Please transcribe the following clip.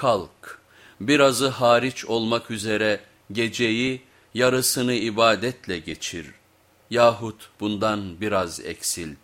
kalk, birazı hariç olmak üzere geceyi yarısını ibadetle geçir yahut bundan biraz eksilt.